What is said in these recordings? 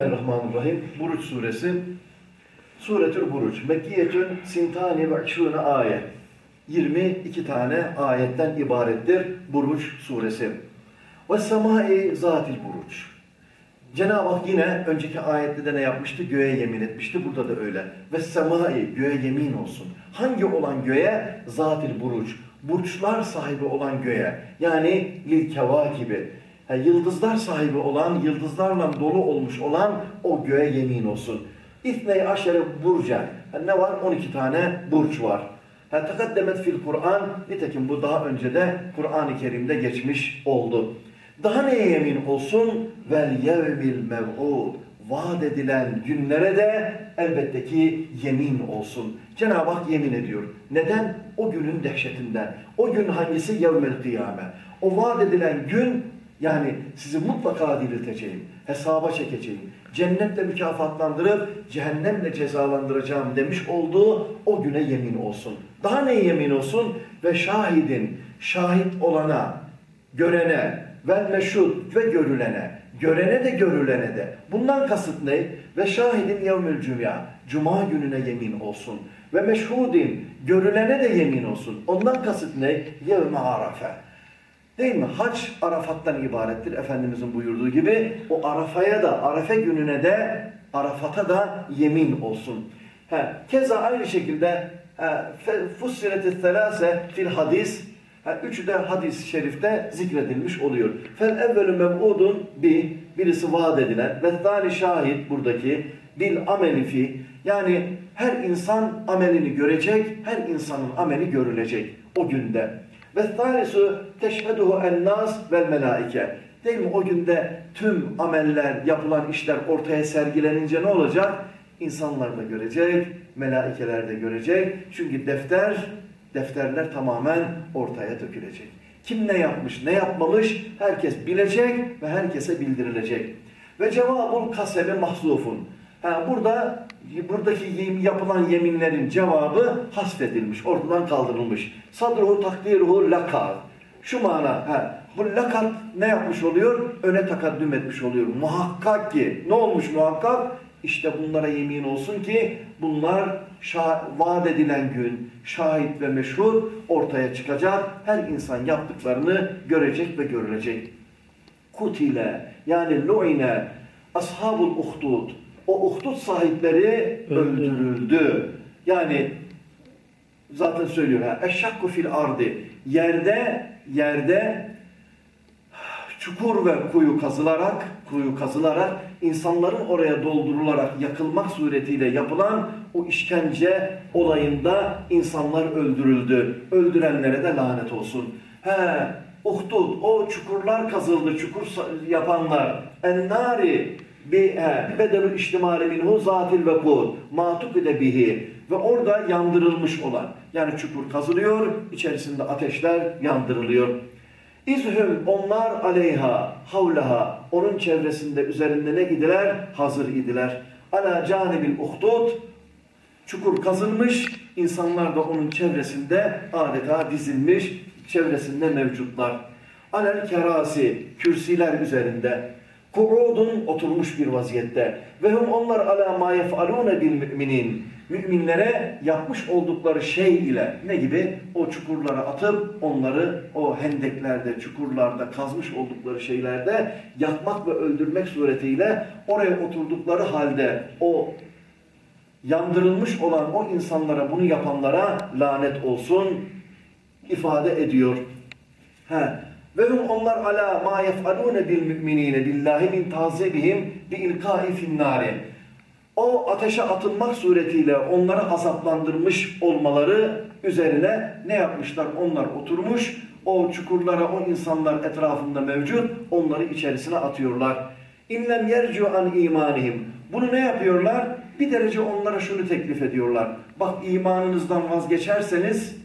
Bismillahirrahmanirrahim. Buruç suresi. Suretül Buruç. Mekkiyetün sintani ve şuna ayet. 22 tane ayetten ibarettir Buruç suresi. Ve semai zatil buruç. Cenab-ı Hak yine önceki ayette de ne yapmıştı? Göğe yemin etmişti. Burada da öyle. Ve semai göğe yemin olsun. Hangi olan göğe? Zatil buruç. Burçlar sahibi olan göğe. Yani lil gibi yani yıldızlar sahibi olan, yıldızlarla dolu olmuş olan o göğe yemin olsun. İthne-i aşere burca. Yani ne var? 12 tane burç var. Ha, takaddemet fil Kur'an. Nitekim bu daha önce de Kur'an-ı Kerim'de geçmiş oldu. Daha neye yemin olsun? Vel yevmil mev'ud. Vaat edilen günlere de elbette ki yemin olsun. Cenab-ı Hak yemin ediyor. Neden? O günün dehşetinden. O gün hangisi? Yevmel kıyame. O vaat edilen gün yani sizi mutlaka dirilteceğim, hesaba çekeceğim, cennetle mükafatlandırıp cehennemle cezalandıracağım demiş olduğu o güne yemin olsun. Daha ne yemin olsun? Ve şahidin, şahit olana, görene, ve meşhud ve görülene, görene de görülene de. Bundan kasıt ne? Ve şahidin yevmül cümya, cuma gününe yemin olsun. Ve meşhudin, görülene de yemin olsun. Ondan kasıt ne? Yevme arafe Değil mi? Hac Arafat'tan ibarettir. Efendimizin buyurduğu gibi o Arafa'ya da, Arafe gününe de, Arafat'a da yemin olsun. He, keza aynı şekilde fussiret-i thelâse fil hadis he, üçü de hadis-i şerifte zikredilmiş oluyor. Fel evvelü mev'udun bi birisi vaat edilen ve thani şahit buradaki bil ameli fi yani her insan amelini görecek, her insanın ameli görülecek o günde. Ve thalisu teşheduhu en-nas vel melaike. Değil mi? O günde tüm ameller, yapılan işler ortaya sergilenince ne olacak? İnsanlar da görecek, melaikeler de görecek. Çünkü defter, defterler tamamen ortaya dökülecek. Kim ne yapmış, ne yapmamış herkes bilecek ve herkese bildirilecek. Ve cevabul kasemi mahzufun. Ha, burada buradaki yapılan yeminlerin cevabı hasfedilmiş, ortadan kaldırılmış. Sadruhu takdiruhu lakar. Şu mana, ha, bu lakat ne yapmış oluyor? Öne takaddüm etmiş oluyor. Muhakkak ki, ne olmuş muhakkak? İşte bunlara yemin olsun ki bunlar vaat edilen gün şahit ve meşhur ortaya çıkacak. Her insan yaptıklarını görecek ve görülecek. Kutile yani lu'ine ashabul uhdud o uhdud sahipleri öldürüldü. Yani zaten söylüyor ha eşşakku fil ardi yerde yerde çukur ve kuyu kazılarak kuyu kazılarak insanların oraya doldurularak yakılmak suretiyle yapılan o işkence olayında insanlar öldürüldü. Öldürenlere de lanet olsun. He, Uhdud, o çukurlar kazıldı, çukur yapanlar. Ennari, bedelü içtimali minhu zatil vekud matukide bihi ve orada yandırılmış olan yani çukur kazılıyor içerisinde ateşler yandırılıyor. İzhüm onlar aleyha havlaha onun çevresinde üzerinde ne idiler? Hazır idiler. Ala canibil uhdud çukur kazılmış insanlar da onun çevresinde adeta dizilmiş çevresinde mevcutlar. Alel kerasi kürsiler üzerinde Ku'udun oturmuş bir vaziyette. Ve hum onlar ala ma yef'alune bil müminin. Müminlere yapmış oldukları şey ile ne gibi? O çukurlara atıp onları o hendeklerde, çukurlarda kazmış oldukları şeylerde yakmak ve öldürmek suretiyle oraya oturdukları halde o yandırılmış olan o insanlara, bunu yapanlara lanet olsun ifade ediyor. He. Ve hum onlar ala ma yef'alune bil müminine billahi min tazibihim bi ilkai finnari. O ateşe atılmak suretiyle onları azaplandırmış olmaları üzerine ne yapmışlar? Onlar oturmuş, o çukurlara o insanlar etrafında mevcut, onları içerisine atıyorlar. İnlem yercu an imanihim. Bunu ne yapıyorlar? Bir derece onlara şunu teklif ediyorlar. Bak imanınızdan vazgeçerseniz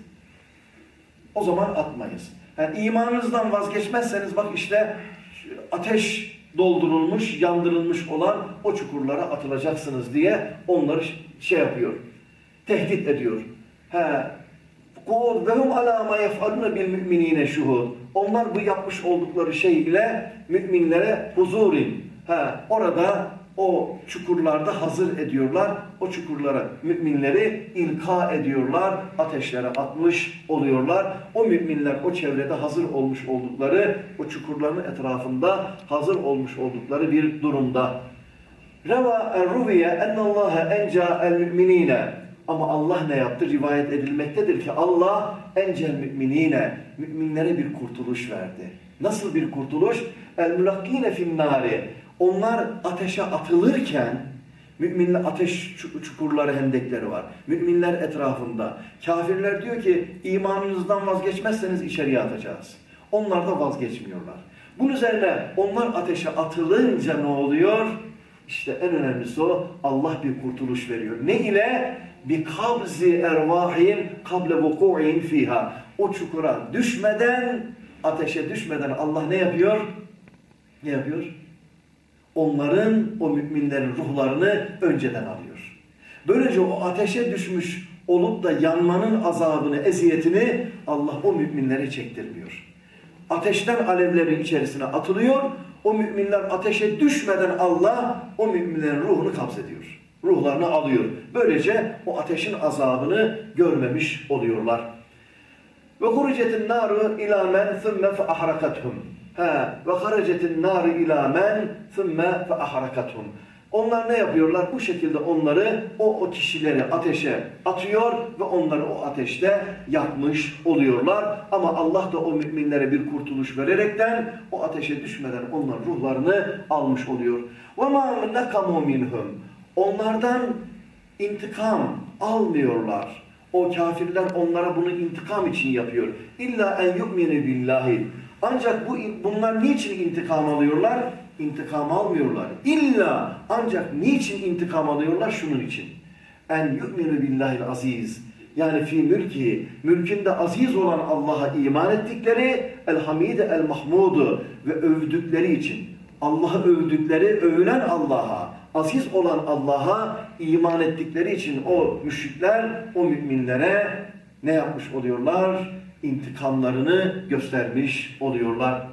o zaman atmayız. Yani imanınızdan vazgeçmezseniz bak işte ateş doldurulmuş, yandırılmış olan o çukurlara atılacaksınız diye onları şey yapıyor. Tehdit ediyor. He. ve hum ala ma yef'aluna bil. Onlar bu yapmış oldukları şey ile müminlere huzurin. He, orada o çukurlarda hazır ediyorlar. O çukurlara müminleri ilka ediyorlar. Ateşlere atmış oluyorlar. O müminler o çevrede hazır olmuş oldukları, o çukurların etrafında hazır olmuş oldukları bir durumda. Reva er-ruviye ennallâhe enca el-müminine. Ama Allah ne yaptı? Rivayet edilmektedir ki Allah encel müminine, müminlere bir kurtuluş verdi. Nasıl bir kurtuluş? El-mülakkine finnâri. Onlar ateşe atılırken, müminler ateş çukurları, hendekleri var. Müminler etrafında. Kafirler diyor ki imanınızdan vazgeçmezseniz içeriye atacağız. Onlar da vazgeçmiyorlar. Bunun üzerine onlar ateşe atılınca ne oluyor? İşte en önemlisi o Allah bir kurtuluş veriyor. Ne ile? Bi kabzi ervahin kable vuku'in fiha. O çukura düşmeden, ateşe düşmeden Allah ne yapıyor? Ne yapıyor? Onların, o müminlerin ruhlarını önceden alıyor. Böylece o ateşe düşmüş olup da yanmanın azabını, eziyetini Allah o müminlere çektirmiyor. Ateşten alevlerin içerisine atılıyor. O müminler ateşe düşmeden Allah o müminlerin ruhunu kabzediyor. Ruhlarını alıyor. Böylece o ateşin azabını görmemiş oluyorlar. Ve hurucetin naru ila men thumme ahrakathum. Ha ve haracetin naru ila men thumme fe ahrakathum. Onlar ne yapıyorlar? Bu şekilde onları, o, o kişileri ateşe atıyor ve onları o ateşte yakmış oluyorlar. Ama Allah da o müminlere bir kurtuluş vererekten o ateşe düşmeden onların ruhlarını almış oluyor. وَمَا نَكَمُوا مِنْهُمْ Onlardan intikam almıyorlar. O kafirler onlara bunu intikam için yapıyor. İlla en yu'minu billahi. Ancak bu bunlar niçin intikam alıyorlar? İntikam almıyorlar. İlla ancak niçin intikam alıyorlar? Şunun için. En yu'minu billahil aziz. Yani fi mülki, mülkünde aziz olan Allah'a iman ettikleri, el hamide ve övdükleri için. Allah'ı övdükleri, övülen Allah'a, aziz olan Allah'a iman ettikleri için o müşrikler, o müminlere ne yapmış oluyorlar? İntikamlarını göstermiş oluyorlar.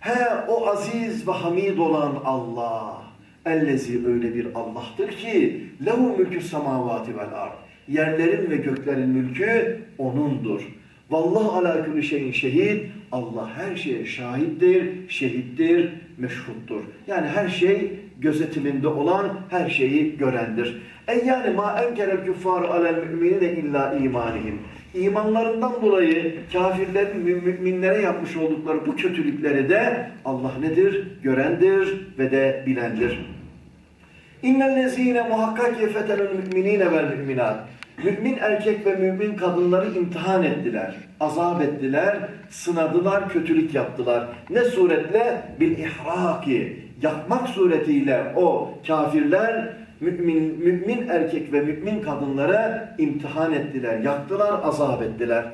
He o aziz ve hamid olan Allah. Ellezi öyle bir Allah'tır ki lehu mülkü semavati vel ard. Yerlerin ve göklerin mülkü O'nundur. Vallahu ala kulli şeyin şehid. Allah her şeye şahittir, şehittir, meşhuttur. Yani her şey gözetiminde olan her şeyi görendir. E yani ma enkerel küffaru alel müminine illa imanihim. İmanlarından dolayı kafirlerin müminlere yapmış oldukları bu kötülükleri de Allah nedir? Görendir ve de bilendir. İnnellezîne muhakkak yefetelül müminine vel müminat. Mümin erkek ve mümin kadınları imtihan ettiler, azap ettiler, sınadılar, kötülük yaptılar. Ne suretle? Bil ihraki. Yakmak suretiyle o kafirler mümin, mümin erkek ve mümin kadınlara imtihan ettiler, yaktılar, azap ettiler.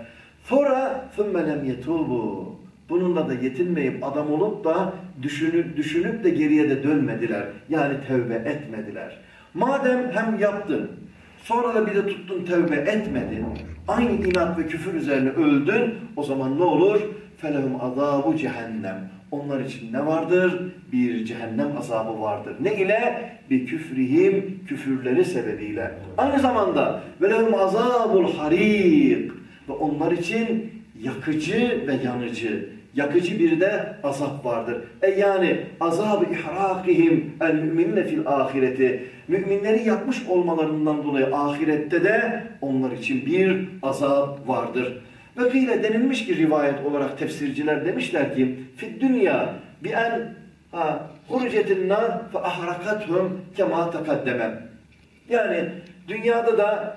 Sonra ثُمَّ لَمْ يَتُوبُوا Bununla da yetinmeyip adam olup da düşünüp, düşünüp de geriye de dönmediler. Yani tevbe etmediler. Madem hem yaptın, Sonra da bir de tuttun tevbe etmedin. Aynı inat ve küfür üzerine öldün. O zaman ne olur? Felehum azabu cehennem. Onlar için ne vardır? Bir cehennem azabı vardır. Ne ile? Bir küfrihim, küfürleri sebebiyle. Aynı zamanda velehum azabul harik. Ve onlar için yakıcı ve yanıcı yakıcı bir de azap vardır. E yani azab-ı ihrakihim el müminne fil ahireti. Müminleri yakmış olmalarından dolayı ahirette de onlar için bir azap vardır. Ve kıyle denilmiş ki rivayet olarak tefsirciler demişler ki fid dünya bi en hurucetin nar fe ahrakathum kema takaddeme. Yani dünyada da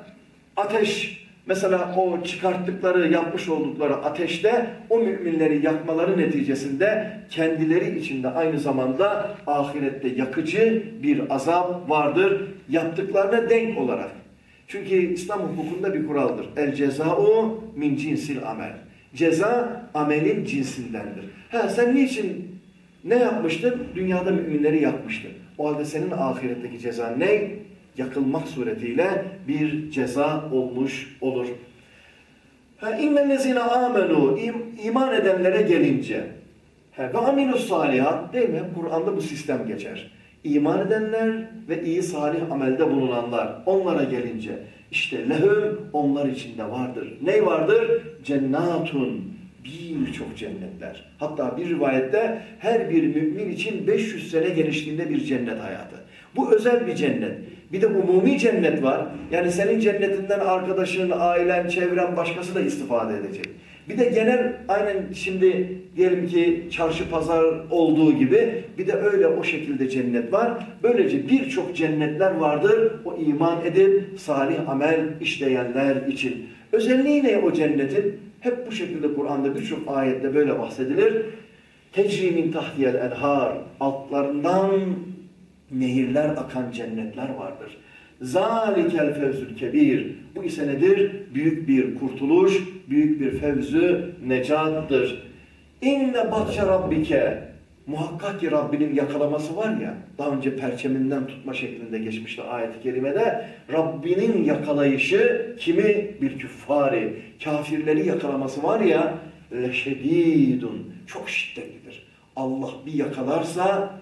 ateş mesela o çıkarttıkları, yapmış oldukları ateşte o müminleri yakmaları neticesinde kendileri içinde aynı zamanda ahirette yakıcı bir azap vardır. Yaptıklarına denk olarak. Çünkü İslam hukukunda bir kuraldır. El ceza'u min cinsil amel. Ceza amelin cinsindendir. Ha sen niçin ne yapmıştın? Dünyada müminleri yakmıştın. O halde senin ahiretteki ceza ne? Yakılmak suretiyle bir ceza olmuş olur. İnnellezine amenu iman edenlere gelince ve aminus salihat değil mi? Kur'an'da bu sistem geçer. İman edenler ve iyi salih amelde bulunanlar. Onlara gelince işte lehum onlar içinde vardır. Ne vardır? Cennatun birçok cennetler. Hatta bir rivayette her bir mümin için 500 sene genişliğinde bir cennet hayatı. Bu özel bir cennet. Bir de umumi cennet var. Yani senin cennetinden arkadaşın, ailen, çevren başkası da istifade edecek. Bir de genel aynen şimdi diyelim ki çarşı pazar olduğu gibi bir de öyle o şekilde cennet var. Böylece birçok cennetler vardır o iman edip salih amel işleyenler için. Özelliği ne o cennetin? Hep bu şekilde Kur'an'da birçok ayette böyle bahsedilir. Tecrimin tahtiyel enhar altlarından nehirler akan cennetler vardır. Zalikel fevzül kebir. Bu ise nedir? Büyük bir kurtuluş, büyük bir fevzü necattır. İnne batşe rabbike. Muhakkak ki Rabbinin yakalaması var ya, daha önce perçeminden tutma şeklinde geçmişti ayet-i kerimede. Rabbinin yakalayışı kimi? Bir küffari. Kafirleri yakalaması var ya, leşedidun. Çok şiddetlidir. Allah bir yakalarsa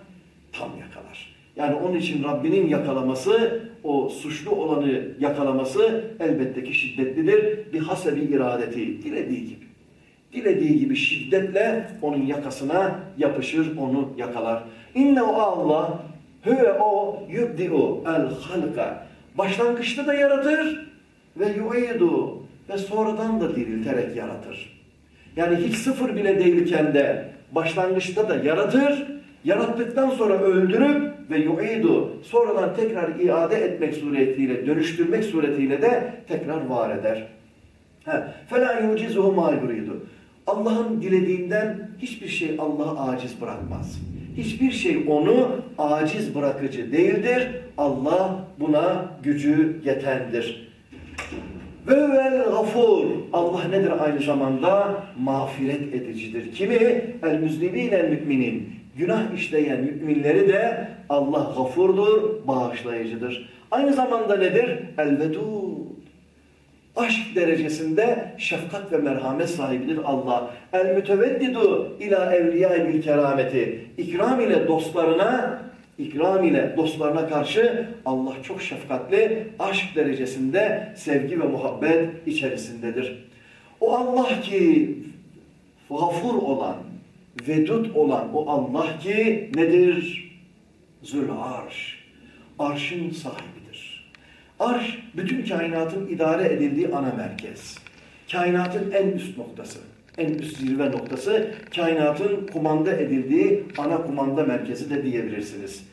tam yakalar. Yani onun için Rabbinin yakalaması, o suçlu olanı yakalaması elbette ki şiddetlidir. Bir hasebi iradeti, dilediği gibi. Dilediği gibi şiddetle onun yakasına yapışır, onu yakalar. İnne o Allah, hüve o yubdi'u el halka. Başlangıçta da yaratır ve yu'idu ve sonradan da dirilterek yaratır. Yani hiç sıfır bile değilken de başlangıçta da yaratır, yarattıktan sonra öldürüp ve yu'idu sonradan tekrar iade etmek suretiyle, dönüştürmek suretiyle de tekrar var eder. فَلَا يُعْجِزُهُ مَا يُرِيدُ Allah'ın dilediğinden hiçbir şey Allah'ı aciz bırakmaz. Hiçbir şey onu aciz bırakıcı değildir. Allah buna gücü yetendir. Ve vel gafur. Allah nedir aynı zamanda? Mağfiret edicidir. Kimi? El müzlimine müminin. Günah işleyen müminleri de Allah gafurdur, bağışlayıcıdır. Aynı zamanda nedir? El vedud. Aşk derecesinde şefkat ve merhamet sahibidir Allah. El müteveddidu ila evliyâ bil kerameti. İkram ile dostlarına ikram ile dostlarına karşı Allah çok şefkatli, aşk derecesinde sevgi ve muhabbet içerisindedir. O Allah ki gafur olan, vedud olan o Allah ki nedir? Zül arş. Arşın sahibidir. Arş bütün kainatın idare edildiği ana merkez. Kainatın en üst noktası en üst zirve noktası kainatın kumanda edildiği ana kumanda merkezi de diyebilirsiniz.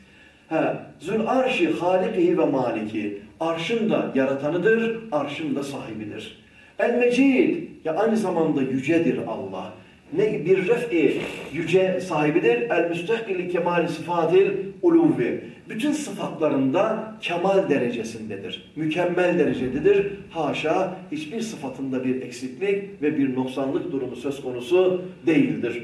Ha, Zül arşi halikihi ve maliki. Arşın da yaratanıdır, arşın da sahibidir. El mecid ya aynı zamanda yücedir Allah. Ne bir ref'i yüce sahibidir. El müstehkili kemal sıfatil uluvi. Bütün sıfatlarında kemal derecesindedir. Mükemmel derecededir. Haşa hiçbir sıfatında bir eksiklik ve bir noksanlık durumu söz konusu değildir.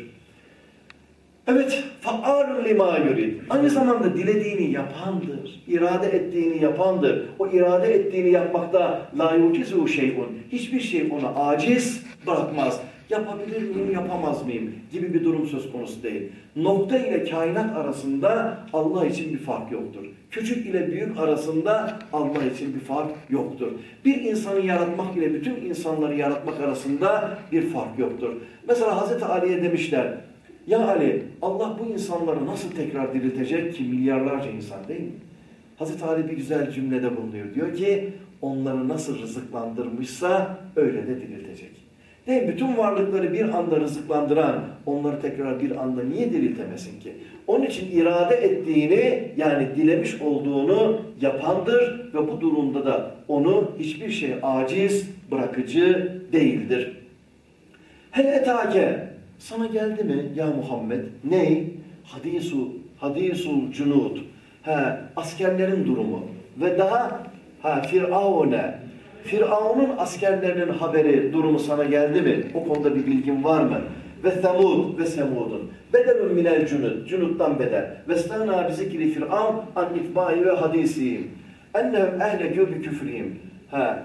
Evet, fa'alun lima yurid. Aynı zamanda dilediğini yapandır. irade ettiğini yapandır. O irade ettiğini yapmakta la yucizu şeyun. Hiçbir şey ona aciz bırakmaz. Yapabilir miyim, yapamaz mıyım gibi bir durum söz konusu değil. Nokta ile kainat arasında Allah için bir fark yoktur. Küçük ile büyük arasında Allah için bir fark yoktur. Bir insanı yaratmak ile bütün insanları yaratmak arasında bir fark yoktur. Mesela Hazreti Ali'ye demişler, ya Ali Allah bu insanları nasıl tekrar diriltecek ki milyarlarca insan değil mi? Hazreti Ali bir güzel cümlede bulunuyor. Diyor ki onları nasıl rızıklandırmışsa öyle de diriltecek. Mi? Bütün varlıkları bir anda rızıklandıran onları tekrar bir anda niye diriltemesin ki? Onun için irade ettiğini yani dilemiş olduğunu yapandır ve bu durumda da onu hiçbir şey aciz bırakıcı değildir. Hel etake sana geldi mi ya Muhammed? Ney? Hadisu, hadisul cunud. Ha, askerlerin durumu. Ve daha ha Firavun'e Firavun'un askerlerinin haberi, durumu sana geldi mi? O konuda bir bilgin var mı? Ve Semud ve Semud'un. Bedelun minel cunud. Cunud'dan bedel. Ve stana bizikri Firavun an itbai ve hadisihim. Ennehum ehlekû bi küfrihim. Ha.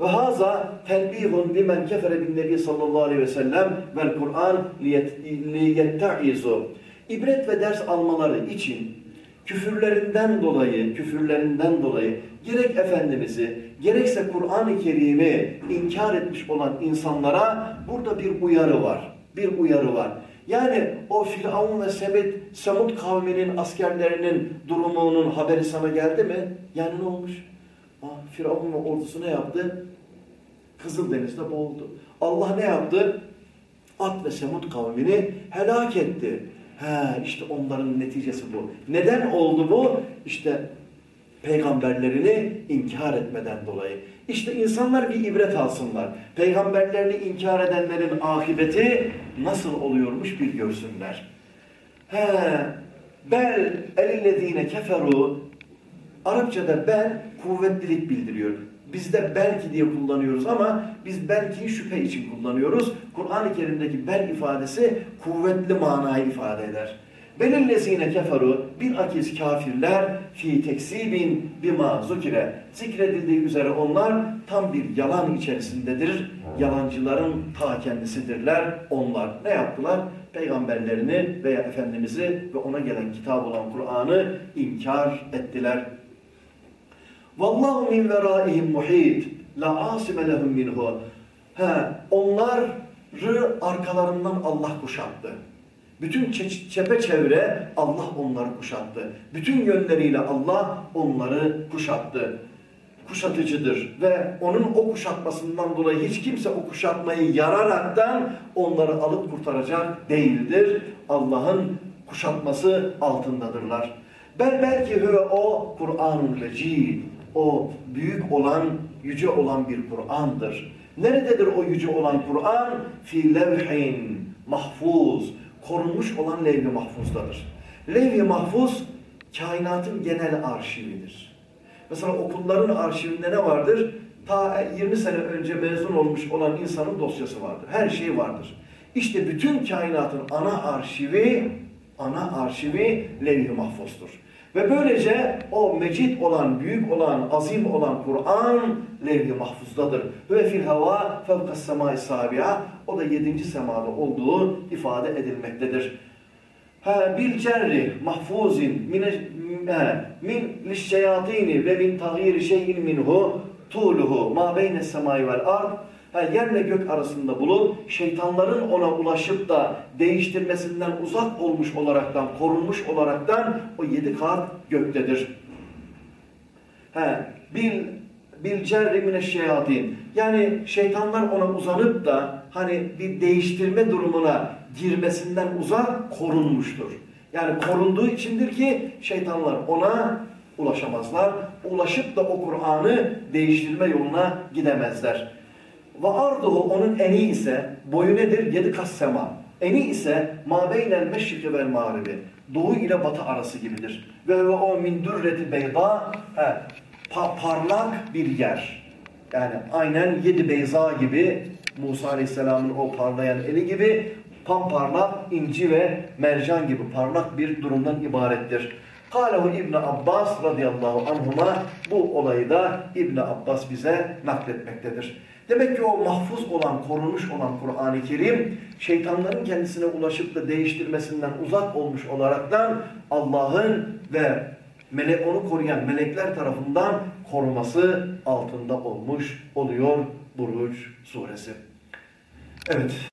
Ve haza telbihun limen kefere bin nebi sallallahu aleyhi ve sellem vel Kur'an liyetta'izu. İbret ve ders almaları için küfürlerinden dolayı, küfürlerinden dolayı gerek Efendimiz'i, gerekse Kur'an-ı Kerim'i inkar etmiş olan insanlara burada bir uyarı var. Bir uyarı var. Yani o Firavun ve Semud, Semud kavminin askerlerinin durumunun haberi sana geldi mi? Yani ne olmuş? Aa, Firavun ve ordusu ne yaptı? Kızıldeniz'de boğuldu. Allah ne yaptı? At ve Semud kavmini helak etti. He, işte onların neticesi bu. Neden oldu bu? İşte peygamberlerini inkar etmeden dolayı. İşte insanlar bir ibret alsınlar. Peygamberlerini inkar edenlerin akıbeti nasıl oluyormuş bir görsünler. He, bel elillezine keferu Arapçada bel kuvvetlilik bildiriyor. Bizde belki diye kullanıyoruz ama biz belki şüphe için kullanıyoruz. Kur'an-ı Kerim'deki bel ifadesi kuvvetli manayı ifade eder. Belillezine keferu bir akiz kafirler fi teksibin bima zukire. Zikredildiği üzere onlar tam bir yalan içerisindedir. Yalancıların ta kendisidirler onlar. Ne yaptılar? Peygamberlerini veya Efendimiz'i ve ona gelen kitap olan Kur'an'ı inkar ettiler. Vallahu min veraihim muhit. La asime lehum minhu. He, onları arkalarından Allah kuşattı. Bütün çepeçevre Allah onları kuşattı. Bütün yönleriyle Allah onları kuşattı. Kuşatıcıdır ve onun o kuşatmasından dolayı hiç kimse o kuşatmayı yararaktan onları alıp kurtaracak değildir. Allah'ın kuşatması altındadırlar. Ben belki hüve o Kur'an-ı. O büyük olan, yüce olan bir Kur'an'dır. Nerededir o yüce olan Kur'an? Fi levhin mahfuz korunmuş olan levh-i mahfuzdadır. Levh-i mahfuz kainatın genel arşividir. Mesela okulların arşivinde ne vardır? Ta 20 sene önce mezun olmuş olan insanın dosyası vardır. Her şey vardır. İşte bütün kainatın ana arşivi, ana arşivi levh-i mahfuzdur. Ve böylece o mecid olan, büyük olan, azim olan Kur'an levh-i mahfuzdadır. Ve fil hava fevkas semai sabiha o da yedinci semada olduğu ifade edilmektedir. Bil cerri mahfuzin min, lişşeyatini ve min tağyiri şeyin minhu tuluhu ma beyne semai vel ard Ha, yerle gök arasında bulup şeytanların ona ulaşıp da değiştirmesinden uzak olmuş olaraktan, korunmuş olaraktan o yedi kat göktedir. He, bil bil cerri mineşşeyatin. Yani şeytanlar ona uzanıp da hani bir değiştirme durumuna girmesinden uzak korunmuştur. Yani korunduğu içindir ki şeytanlar ona ulaşamazlar. Ulaşıp da o Kur'an'ı değiştirme yoluna gidemezler. Ve arduhu onun eni ise boyu nedir? Yedi kas sema. Eni ise ma beynel meşriki vel mağribi. Doğu ile batı arası gibidir. Ve ve o min dürreti beyda he, pa parlak bir yer. Yani aynen yedi beyza gibi Musa Aleyhisselam'ın o parlayan eli gibi pamparlak inci ve mercan gibi parlak bir durumdan ibarettir. Kalehu İbn Abbas radıyallahu anhuma bu olayı da İbn Abbas bize nakletmektedir. Demek ki o mahfuz olan, korunmuş olan Kur'an-ı Kerim şeytanların kendisine ulaşıp da değiştirmesinden uzak olmuş olaraktan Allah'ın ve melek onu koruyan melekler tarafından koruması altında olmuş oluyor Buruç suresi. Evet.